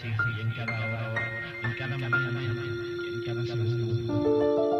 sí, sí, en cada hora, en cada mañana, en cada segundo.